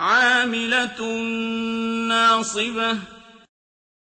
عَامِلَةٌ نَّاصِبَةٌ